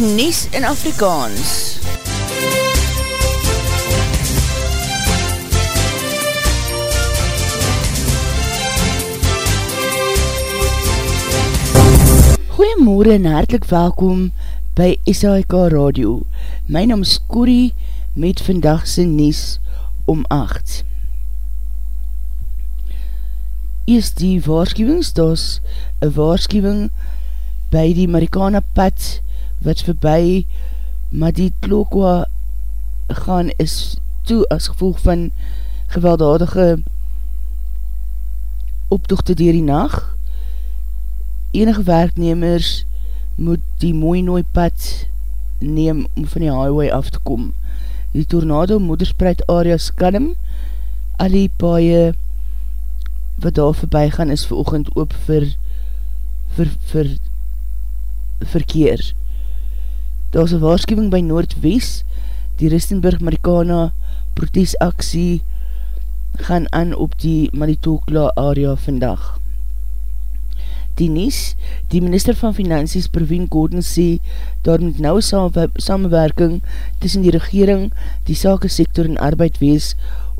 die Nies in Afrikaans. Goeiemorgen en hartelijk welkom by SAIK Radio. My naam is Corrie met vandagse Nies om 8. Eers die waarschuwings, daar is een waarschuwing by die Marikana pad wat verby Maditlokwa gaan is toe as gevolg van gewelddadige optochte dier die nacht. Enige werknemers moet die mooi nooi pad neem om van die highway af te kom. Die tornado moederspreid area skalm, al die paaie wat daar voorbij gaan is vir oogend oop vir, vir, vir verkeer. Daar is een waarschuwing by Noordwest, die Ristenburg Marikana protesaksie gaan aan op die Manitokla area vandag. Die Nies, die minister van Finansies Proveen Gordon sê, daar moet nou samenwerking tussen die regering, die sakesektor en arbeid wees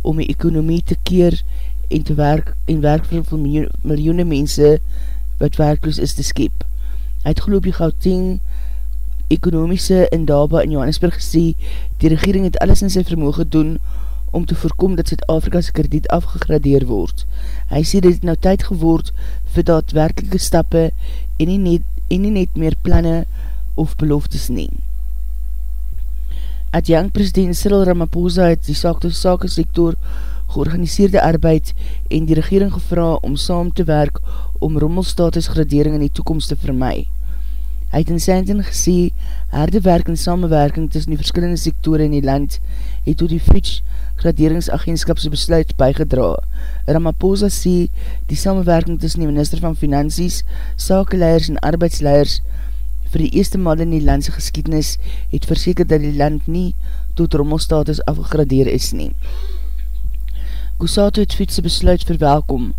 om die ekonomie te keer en te werk en werk vir miljoene mense wat werkloos is te skep. Hy het geloof die Gauteng ekonomiese in Daba in Johannesburg gesê, die regering het alles in sy vermogen doen om te voorkom dat Zuid-Afrika's krediet afgegradeer word. Hy sê dit nou tyd geword vir daadwerkelike stappe en nie net, en nie net meer planne of beloftes neem. Adjang president Cyril Ramaphosa het die sake sektor georganiseerde arbeid en die regering gevra om saam te werk om rommelstatusgradering in die toekomst te vermaai. Hy het in Sandton gesê, harde werk en samenwerking tussen die verskillende sektore in die land het toe die Fitch graderingsagentskapse besluit bygedra. Ramaphosa sê, die samenwerking tussen die minister van Finansies, sakeleiders en arbeidsleiders vir die eerste maal in die landse geskiednis het verseker dat die land nie tot rommelstatus afgegradeer is nie. Kusato het fietse besluit verwelkom,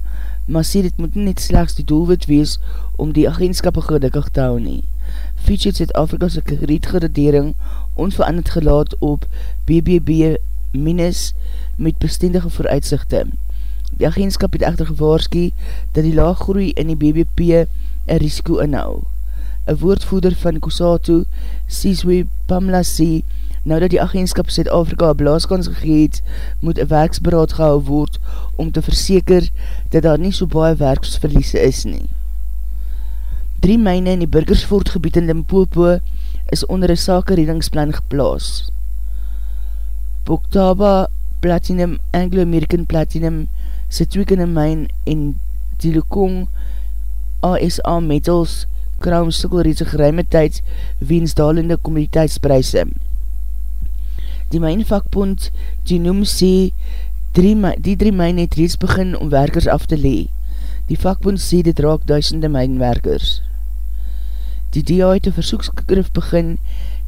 maar sê dit moet net slechts die doelwit wees om die agentskappe gedikkig te hou nie. Fiets het Zuid-Afrika's kredietgeradering onveranderd gelaat op BBB met bestendige vooruitzichte. Die agentskap het echter gewaarski dat die laag groei in die BBP een risiko inhou. Een woordvoeder van Kusato, Sizwe Pamla sê, Nou dat die agentskap Zuid-Afrika een blaaskans gegeet, moet een werksberaad gehou word om te verseker dat daar nie so baie werksverliese is nie. Drie myne in die Burgersvoortgebied in Limpopo is onder een sake redingsplan geplaas. Boktaba Platinum, Anglo-American Platinum, Sitwikene Mine en Dilukong ASA Metals kraam sukkel reeds een geruime tyd weens dalende communiteitspryse. Die mijnvakbond Genome sê drie, die drie myne het reeds begin om werkers af te lee. Die vakbond sê dit raak duisende mijnwerkers. Die DA het een versoekskrif begin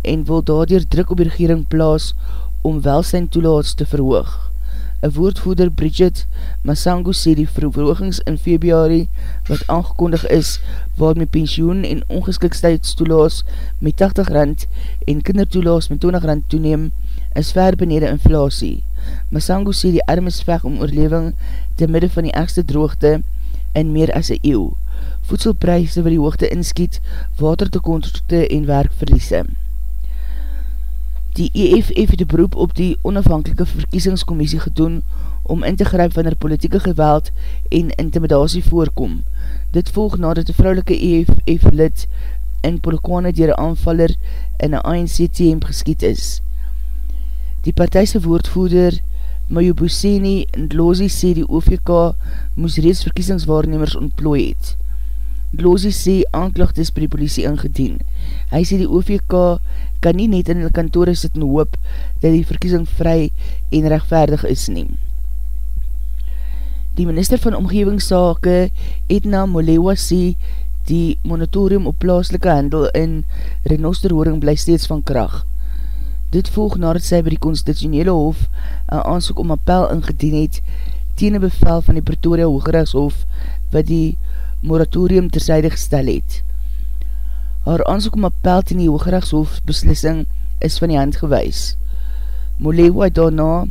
en wil daardoor druk op die regering plaas om welsijn toelaats te verhoog. Een woordvoerder Bridget Masango sê die verhoogings in februari wat aangekondig is waarmee pensioen en ongeskiksteidstoelaas met 80 rand en kindertoelaas met 20 rand toeneem is ver benede inflatie. Masango sê die armes veg om oorleving te midde van die ergste droogte in meer as een eeuw. Voedselprijse wil die hoogte inskiet, watertekontrukte en werkverliese. Die EFF het die beroep op die onafhankelike verkiesingscommissie gedoen om in te grijp wanneer politieke geweld en intimidatie voorkom. Dit volg nadat die vrouwelike EFF-lid in Polokwane dier een aanvaller in een ANC-TM geskiet is. Die partijse woordvoerder Mayubuseni Ndlozi sê die OVK moes reeds verkiesingswaarnemers ontplooi het. Ndlozi sê aanklacht is by die politie ingedien. Hy sê die OVK kan nie net in die kantore sit en hoop dat die verkiesing vry en rechtvaardig is nie. Die minister van Omgevingssake Edna Molewa sê die monatorium op plaaslike handel in renosterhoring bly steeds van kracht. Dit volg nadat sy by die constitutionele hof een aansoek om appel ingedien het teen een bevel van die Pretoria Hoogrechtshof wat die moratorium terzijde gestel het. Haar aanzoek om appel ten die Hoogrechtshoofbeslissing is van die hand gewys. Molewa het daarna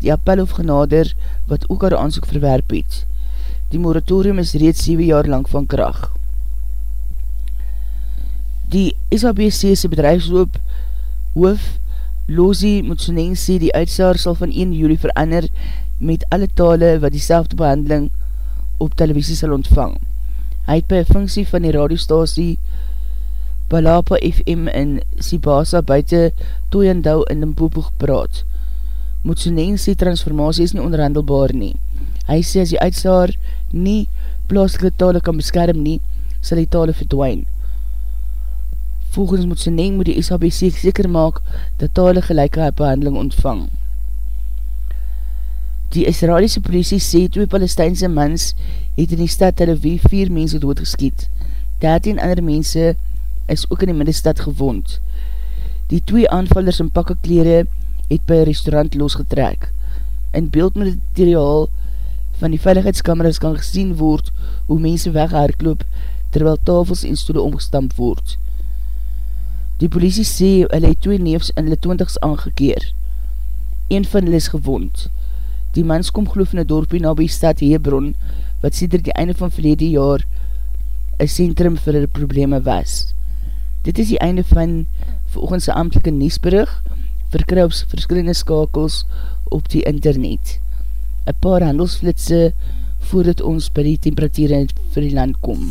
die appelhof genader wat ook haar aanzoek verwerp het. Die moratorium is reeds 7 jaar lang van kracht. Die SABC'se bedrijfsloop hoof Lozi Motsoneng sê die uitsaar sal van 1 juli verander met alle tale wat die behandeling op televisie sal ontvang. Hy het by funksie van die radiostasie Balapa FM in Sibasa buiten Toyandou in Limpopo gepraat. Motsoneng sê transformatie is nie onderhandelbaar nie. Hy sê as die uitsaar nie plaaslike tale kan beskerm nie, sal die tale verdwijn. Volgens Motsoneng moet die SABC seker maak dat tale gelijke behandeling ontvang. Die Israeliese politie sê twee Palestijnse mans het in die stad Tel Aviv vier mense doodgeskiet. 13 ander mense is ook in die middestad gewond. Die twee aanvallers in pakke kleren het by een restaurant losgetrek. In beeldmateriaal van die veiligheidskameras kan gesien word hoe mense weghaarkloop terwyl tafels en stoele omgestamp word. Die politie sê hulle het twee neefs in hulle twintigs aangekeer. Een van hulle is gewond. Die mans kom geloof in die dorpie na by stad Hebron wat sê die einde van verlede jaar een centrum vir hulle probleme was. Dit is die einde van volgens die amtelike niesbrug verkry op verskillende skakels op die internet. Een paar handelsflitse voordat ons by die temperatuur vir die land kom.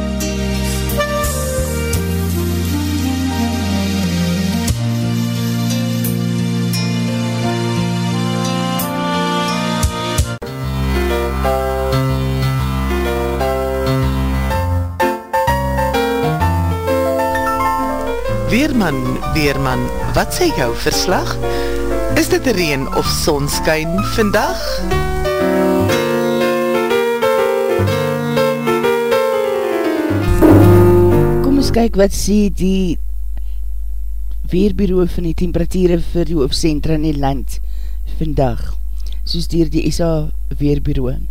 Weerman, Weerman, wat sê jou verslag? Is dit reen of sonskyn vandag? Kom ons kyk wat sê die Weerbureau van die temperatuur vir die hoofdcentra in die land vandag, soos dier die ESA Weerbureau.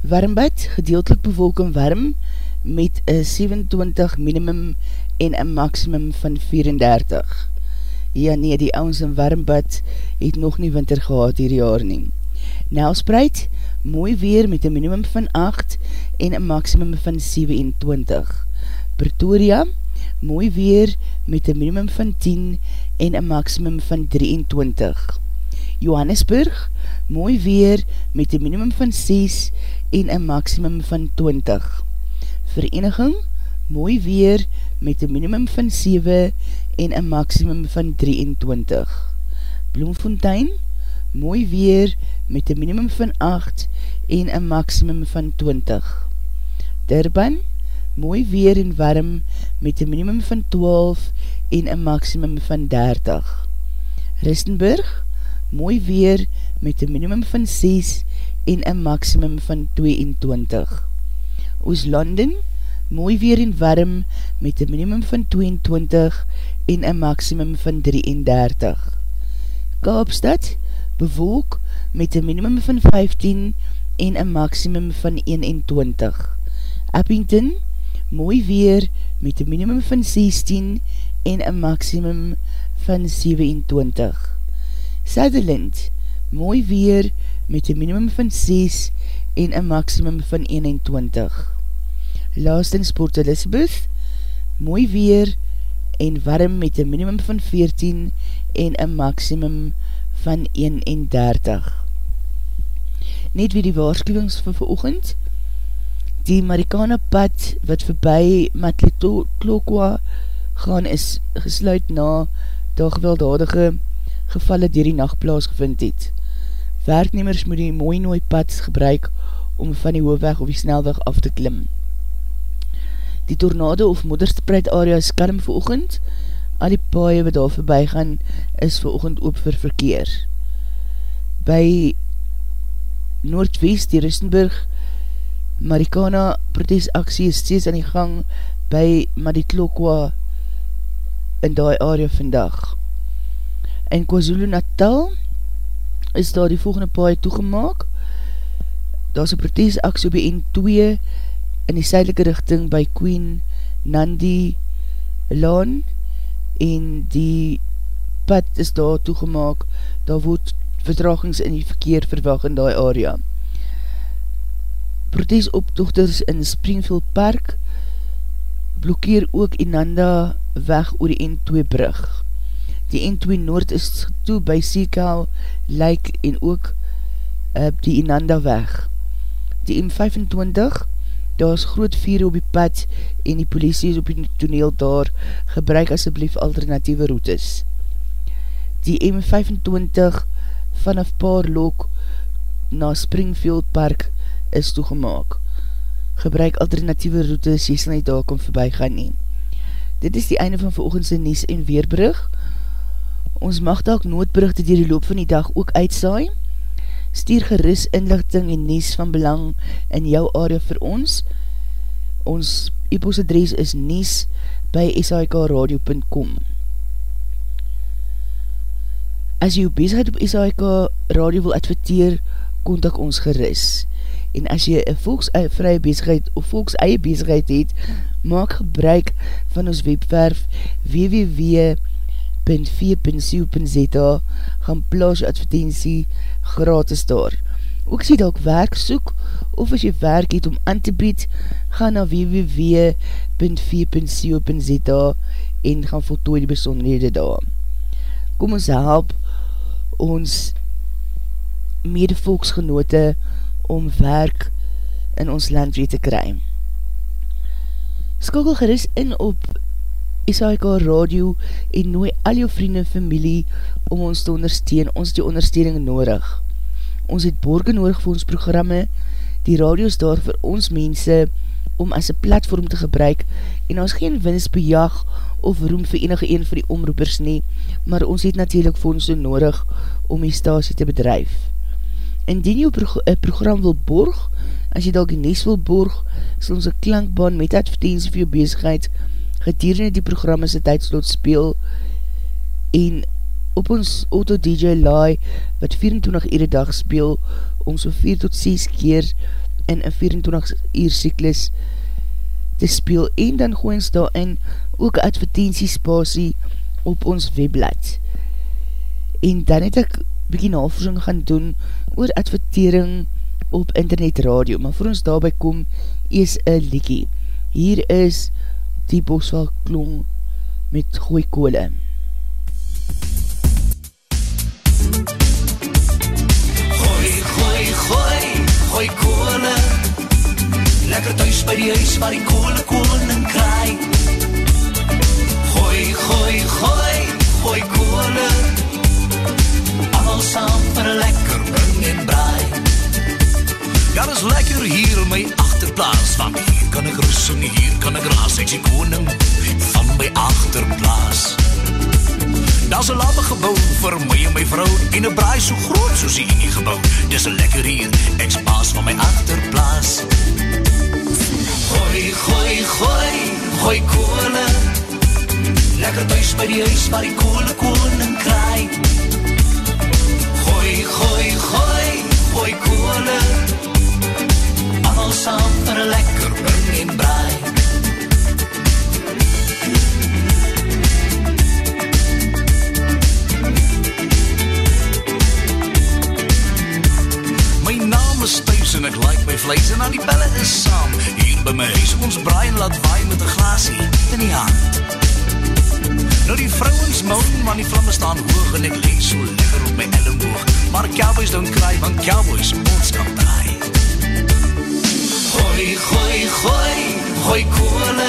Warmbad, gedeeltelik bewolking warm, met een 27 minimum en een maximum van 34. Ja nee, die ouwens in warmbad het nog nie winter gehad hier jaar nie. Nelspreid, mooi weer met een minimum van 8 en een maximum van 27. Pretoria, mooi weer met een minimum van 10 en een maximum van 23. Johannesburg, mooi weer met een minimum van 6 en een maximum van 20. Vereniging, mooi weer met een minimum van 7 en een maximum van 23. Bloemfontein, mooi weer met een minimum van 8 en een maximum van 20. Durban, mooi weer en warm met een minimum van 12 en een maximum van 30. Ristenburg, mooi weer met een minimum van 6 en een maximum van 22. Ooslanden, mooi weer en warm met een minimum van 22 en een maximum van 33. Kaapstad, bewolk met een minimum van 15 en een maximum van 21. Abington, mooi weer met een minimum van 16 en een maximum van 27. Sutherland, mooi weer met een minimum van 6 en een maximum van 21. Laastens Port Elizabeth, mooi weer en warm met een minimum van 14 en een maximum van 31. Net wie die waarschuwings van veroogend, die Marikana pad wat voorbij Matlitlokwa gaan is gesluit na daar gewelddadige gevalle dier die nachtplaas gevind het. Werknemers moet die mooi nooi pads gebruik om van die hoofweg of die snelweg af te klim. Die tornado of modderspreid area is kalm vir oogend, al die paaie wat daar voorbij gaan is vir oogend oop vir verkeer. By Noordwest, die Rissenburg, Marikana protesaksie is steeds aan die gang by Maditlokwa in die area vandag. In KwaZulu Natal is daar die volgende paai toegemaak. Daar is een protesaksie by N2 in die suidelike richting by Queen Nandi Laan en die pad is daar toegemaak. Daar word verdragings in die verkeer verwag in die area. Protesoptochters in Springfield Park blokkeer ook Inanda weg oor die N2 brug. Die N2 Noord is toe by Seekau, Lake en ook uh, die Inanda weg. Die M25, daar is groot vier op die pad en die politie is op die toneel daar, gebruik asjeblief alternatieve routes. Die M25 vanaf Paarlok na Springfield Park is toegemaak. Gebruik alternatieve routes, jy sal nie daar kom voorbij gaan neem. Dit is die einde van veroogendse Nies en Weerbrug. Ons mag daak noodbrugte dier die loop van die dag ook uitsaai. Stuur geris inlichting en Nies van belang in jou area vir ons. Ons e-post adres is Nies by shikradio.com As jy jou bezigheid op SHK radio wil adverteer, kontak ons geris en as jy een volksvrije bezigheid of volks eie bezigheid het, maak gebruik van ons webwerf www.v.co.za gaan plaas advertentie gratis daar. Ook sê dat ek werk soek of as jy werk het om aan te bied, ga na www.v.co.za en gaan voltooi die besonderhede daar. Kom ons help ons medevolksgenote om werk in ons land weer te kry. Skakel geris in op SHK Radio en nooi al jou vrienden en familie om ons te ondersteun. Ons die ondersteuning nodig. Ons het borgen nodig vir ons programme. Die radio is daar vir ons mense om as een platform te gebruik en ons geen winst bejag of roem vir enige een van die omroepers nie, maar ons het natuurlijk vir so nodig om die stasie te bedrijf. Indien een program wil borg, as jy dalk die nes wil borg, sal ons een klankbaan met advertentie vir jou bezigheid gedurende die programme sy tijdslot speel en op ons Auto DJ Lai wat 24 uur dag speel om so 4 tot 6 keer in een 24 uur cyklus te speel en dan gooi ons daarin ook advertentiespasie op ons webblad en dan het ek bykie navorsing gaan doen oor advertering op internet radio, maar vir ons daarby kom is een liekie. Hier is die bosval klong met gooi kole. Gooi, gooi, gooi, gooi kole Lekker thuis by die huis waar die kole koning kraai. Gooi, gooi, gooi, gooi kole Amal saam vir lekker bring en braai. Ja, dit is lekker hier my achterplaas Want hier kan ek rus en hier kan ek raas. Ek is koning van my achterplaas Daar is een labbe gebouw vir my en my vrou En een braai so groot soos die in die gebouw Dis lekker hier, ek is baas van my achterplaas Gooi, Gooi, gooi, gooi, koole Lekker thuis by die huis waar die koole koning kraai. Gooi, gooi, gooi, gooi koole Allemaal saam vir lekker bring en braai. My naam is Thuis en ek like my vlees en al die belle is saam. Hier by my huis ons braai en laat waai met een glasie in die hand. Nou die vrouwens moan, want die vlamme staan hoog En ek lees so lekker op my elleboog. Maar cowboys don't cry, want cowboys ons kan draai Gooi, gooi, gooi, gooi koole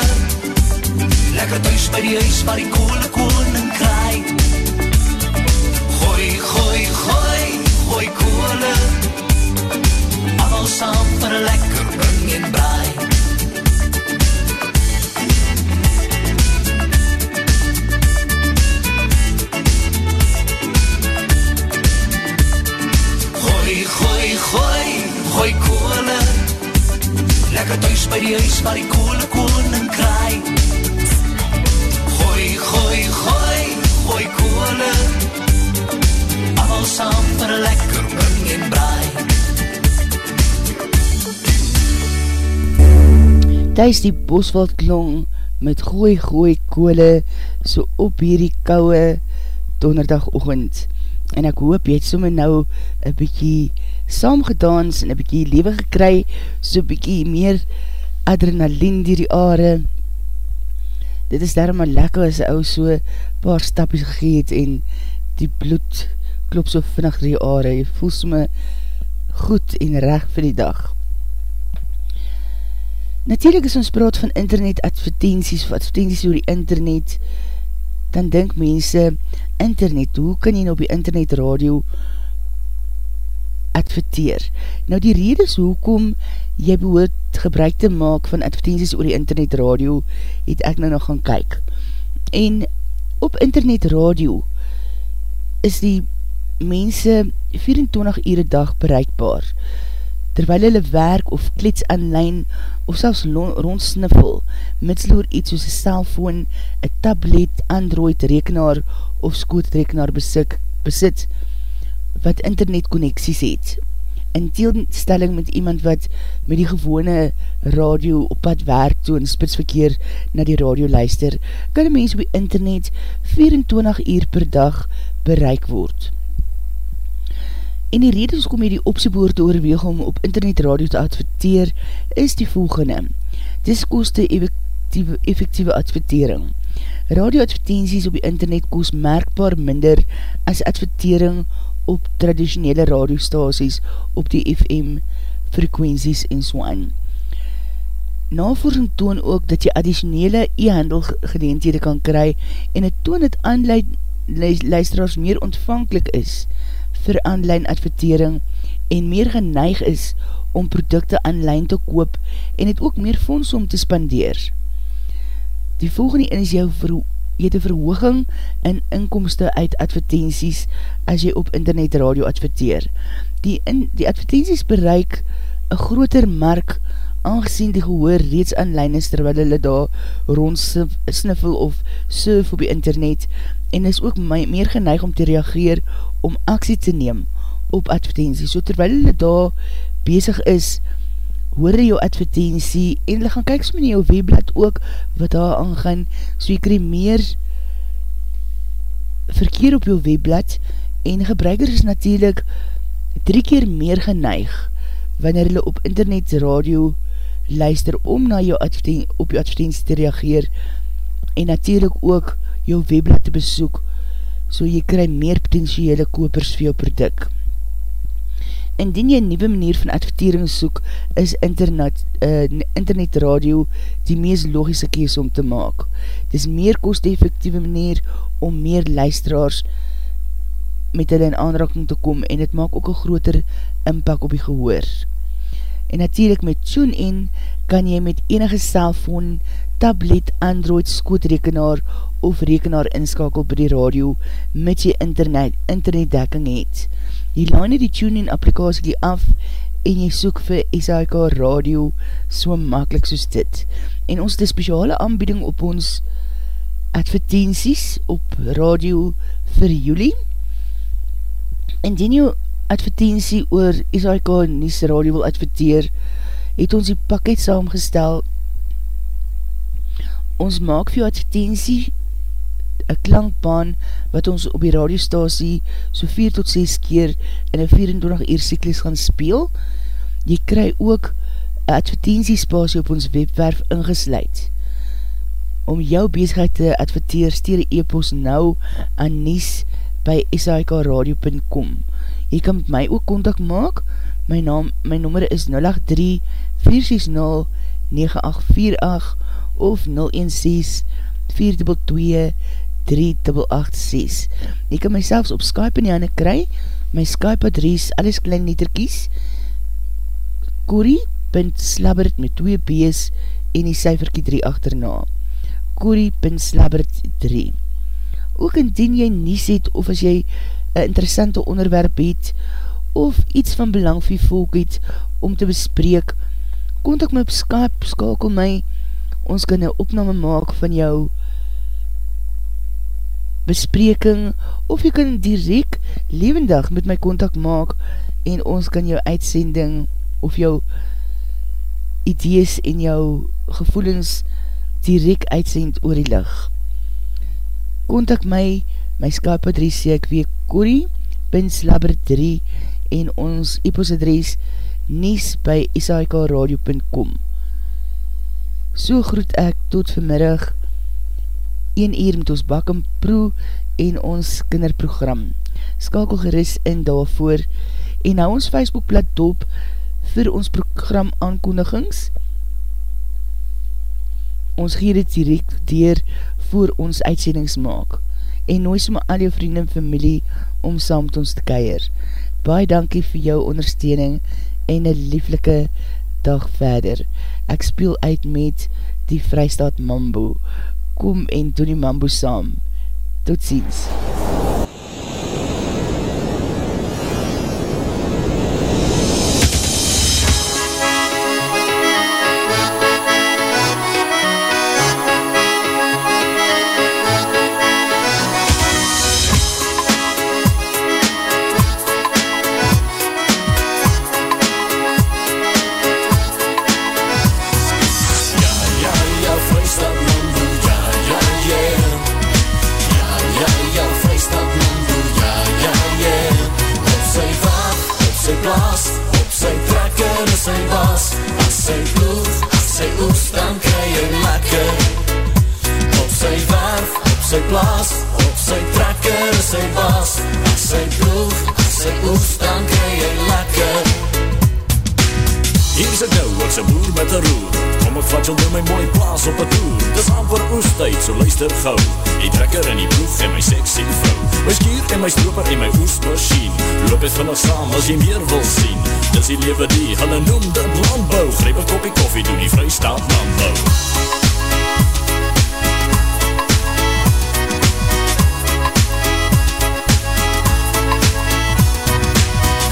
Lekker thuis by die huis waar die koole koning kraai. Gooi, gooi, gooi, gooi koole Allemaal saam vir een lekker bring en braai By die huis waar die koole koning kraai. Gooi, gooi, gooi, gooi koole Allemaal saam vir een lekker bring en braai. Thuis die bosveld klong met gooi gooi kole so op hierdie kouwe donderdagochtend. En ek hoop jy het somme nou een bykie saamgedans en een bykie lewe gekry, so bykie meer adrenalien dier die aarde. Dit is daarom maar lekker as ou so paar stapjes gegeet en die bloed klop so vinnig dier die aarde. Jy voel somme goed en recht vir die dag. Natuurlijk is ons praat van internet advertenties, of advertenties oor die internet, dan denk mense, internet, hoe kan jy nou op die internet radio adverteer? Nou die rede is hoekom jy behoort gebruik te maak van advertenties oor die internet radio, het ek nou nog gaan kyk. En op internet radio is die mense 24 ure dag bereikbaar terwyl hulle werk of klets aanlijn of selfs rondsniffel, mitsloor iets soos een cellfoon, een tablet, android, rekenaar of skootrekenaar besit, besit wat internetconnecties het. In teelstelling met iemand wat met die gewone radio op pad werk toe in spitsverkeer na die radio luister, kan die mens op die internet 24 uur per dag bereik word. En die rede kom jy die opsieboor te oorweeg om op internet radio te adverteer, is die volgende. Dis koste effectieve, effectieve advertering. Radioadvertenties op die internet kost merkbaar minder as advertering op traditionele radiostaties op die FM frekwensies en so aan. Navorsing toon ook dat jy additionele e-handel gedeentede kan kry en het toon het aanleid luisteraars meer ontvankelijk is vir online advertering en meer geneig is om producte online te koop en het ook meer fonds om te spandeer. Die volgende is jou ver, jy het een verhooging in inkomste uit advertenties as jy op internet radio adverteer. Die, in, die advertenties bereik een groter mark aangezien die gehoor reeds online is terwyl hulle daar rond sniffel of surf op die internet en is ook meer geneig om te reageer om aksie te neem op advertentie. So terwyl hulle daar bezig is, hoor jou advertentie en hulle gaan kyk so in jou webblad ook wat daar aangaan, so jy krij meer verkeer op jou webblad en gebruiker is natuurlijk drie keer meer geneig wanneer hulle op internet radio luister om na jou op jou advertentie te reageer en natuurlijk ook jou webblad te besoek so jy kry meer potentiële kopers vir jou product. Indien jy een nieuwe manier van advertering soek, is internet, uh, internet radio die meest logische kees om te maak. Dit is meer kost-effectieve manier om meer luisteraars met hulle in aanraking te kom en het maak ook een groter inpak op die gehoor. En natuurlijk met TuneIn kan jy met enige cellfoon, tablet, android, skootrekenaar of rekenaar inskakel by die radio met jy internet, internetdekking het. Jy laai nie die TuneIn applikasie af en jy soek vir SHK Radio so makkelijk soos dit. En ons het speciale aanbieding op ons advertenties op radio vir juli. Indien jou advertentie oor SHK Nies Radio wil adverteer, het ons die pakket saamgestel. Ons maak vir jou advertentie een klankbaan wat ons op die radiostasie so 4 tot 6 keer in een 24 uur cyklus gaan speel. Jy kry ook een advertentiespasie op ons webwerf ingesluid. Om jou bezigheid te adverteer, stuur die e-post nou aan nies by shikradio.com. Jy kan met my ook contact maak. My naam, my nummer is 083 460 9848 of 016 422 3886. Jy kan my selfs op Skype in die handen kry. My Skype adres, alles klein letterkies, Corrie.slabbert met 2 B's en die cijferkie 3 achterna. Corrie.slabbert 3 Ook indien jy nie het of as jy een interessante onderwerp het of iets van belang vir volk het om te bespreek, kontak my op Skype, skakel my, ons kan een opname maak van jou bespreking, of jy kan direct levendig met my contact maak, en ons kan jou uitsending, of jou idees en jou gevoelens direct uitsend oor die lig. Contact my, my Skype adres sê ek weer Corrie, pinslabber 3, en ons e-post adres nies by shikradio.com So groet ek tot vanmiddag 1 uur met ons bak en proe en ons kinderprogram. Skakel geris in daarvoor en hou ons Facebookblad dop vir ons program aankondigings. Ons gee dit direct deur voor ons uitsendings maak en nooi soma al jou vrienden en familie om saam met ons te keier. Baie dankie vir jou ondersteuning en een lieflike dag verder. Ek speel uit met die Vrystaat Mambo kom en die mambo saam. Tot ziens. Lambo, landbouw. Greep een kopje koffie, doe die freestyle Lambo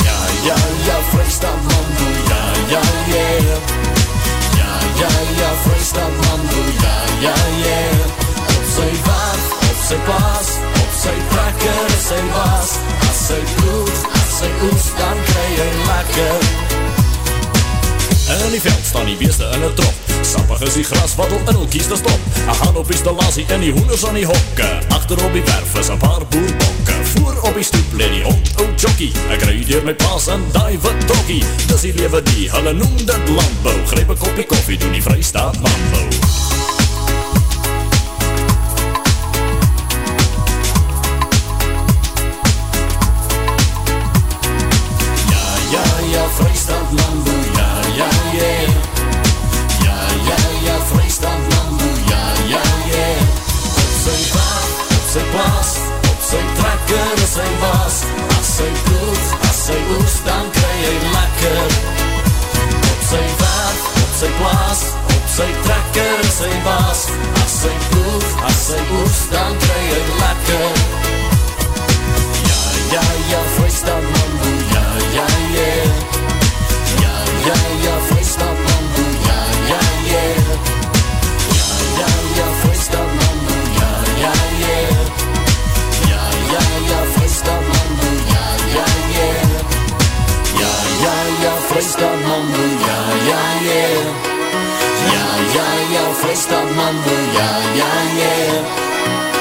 Ja, ja, ja, freestyle mambo, ja, ja, yeah. Ja, ja, ja, freestyle mambo, ja, ja, yeah. Op zijn waard, op zijn pas, op zijn prakken, zijn was. Als hij bloed, als hij oest, dan krijg je lekker. Hoenders aan die hokke. Achter op die werf is een paar boerbokke. Voor op die stoep leed die hond ou jockey. Ek rui door my paas en die wat doggie. Dis die lewe die, hulle noem dit landbouw Greep een kopje koffie, doen die vrystaat landbouw sy trekker is sy baas, as sy ploeg, as sy oes, dan kry hy lekker. Ja, Vrystaat Mambo, ja, ja, ja